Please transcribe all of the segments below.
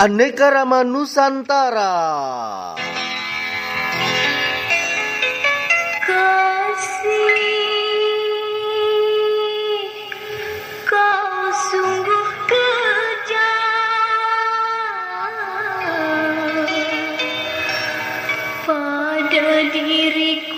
Aneka Rama Nusantara. Kasih, diriku.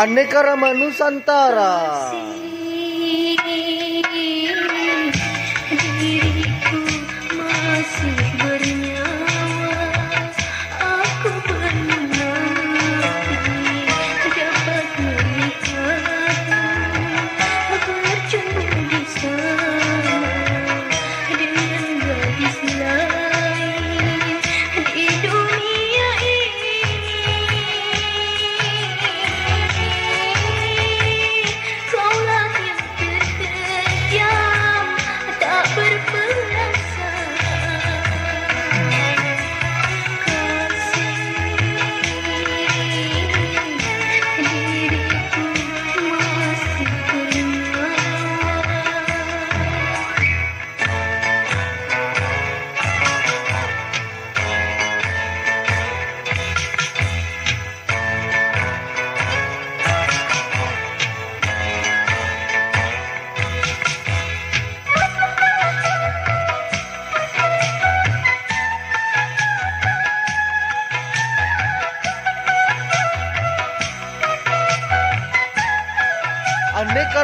Aneka Rama Nusantara.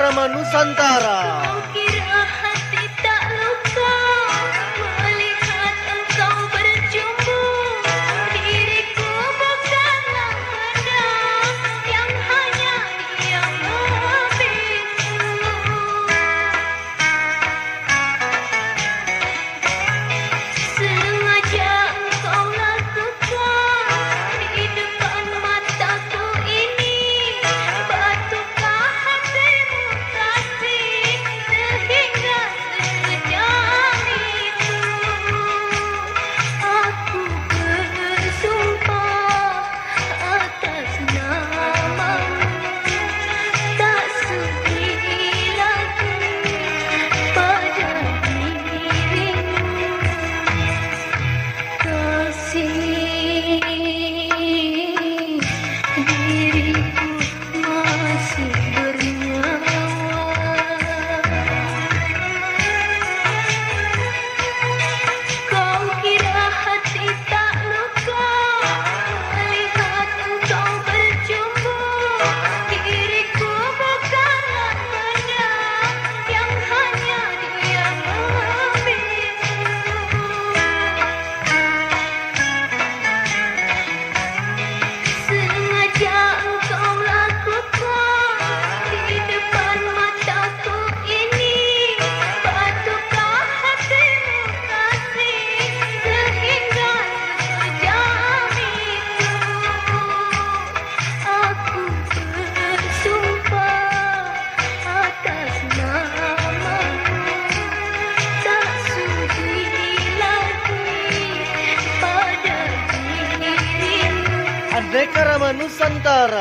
Drama Nusantara. ಬೇಕರಮನು ಸಂತಾರ.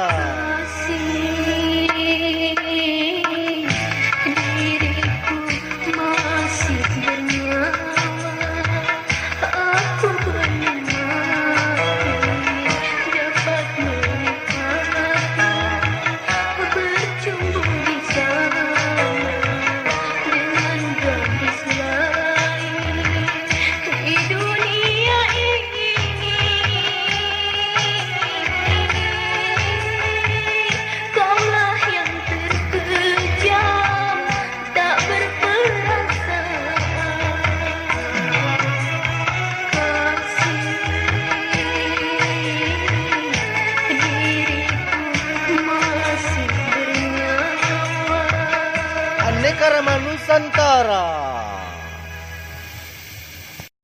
Dharma Nusantara.